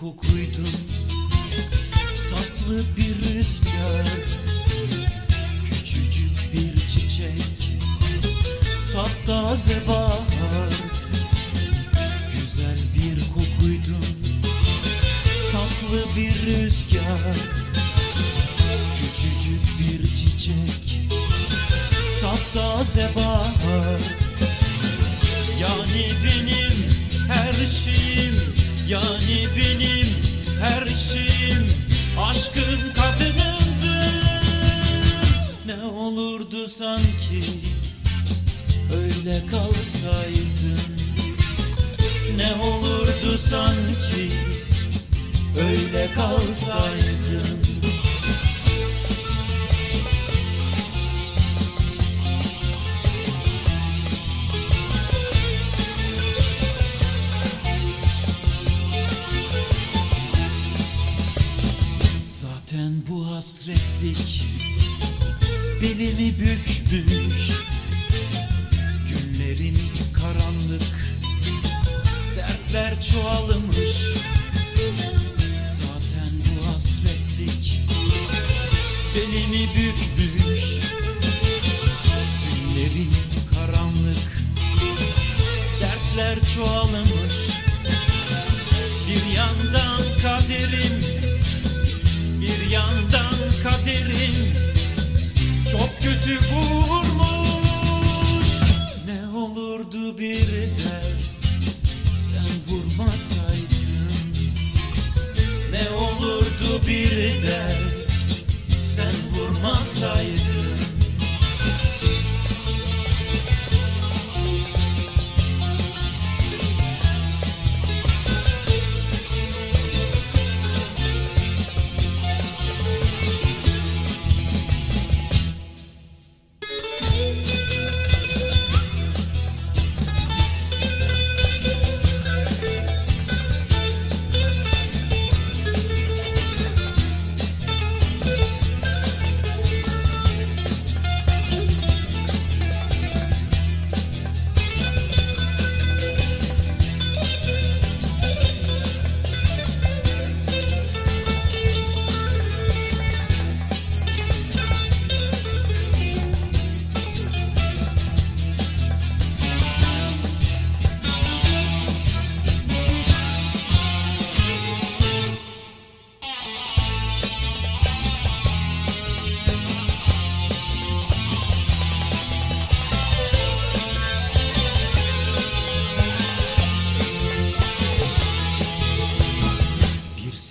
kokuydun Tatlı bir rüzgar Küçücük bir çiçek Taptaze bahar. Güzel bir kokuydun Tatlı bir rüzgar Küçücük bir çiçek Taptaze bahar. Yani benim her şeyim Yani benim her şeyim Aşkın kadınındı. Ne olurdu sanki Öyle kalsaydın Ne olurdu sanki Öyle kalsaydın Zaten bu hasretlik belini bükmüş? Günlerin karanlık dertler çoğalmış. Zaten bu hasretlik belini bükmüş? Günlerin karanlık dertler çoğalmış te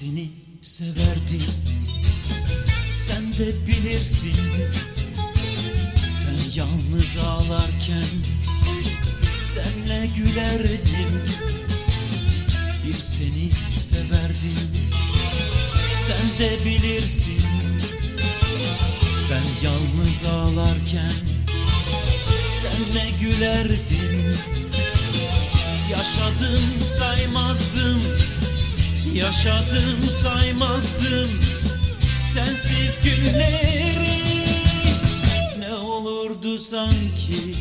seni severdim Sen de bilirsin Ben yalnız ağlarken Senle gülerdim. Bir seni severdim Sen de bilirsin Ben yalnız ağlarken Senle gülerdim. Yaşadım saymazdım Yaşadım saymazdım sensiz günleri. Ne olurdu sanki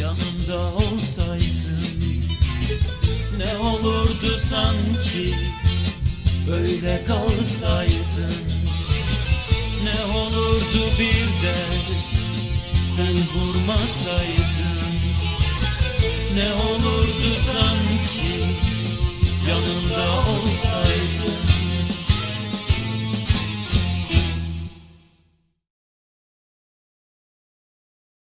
yanımda olsaydın? Ne olurdu sanki öyle kalsaydın? Ne olurdu bir de sen vurmasaydın? Ne olurdu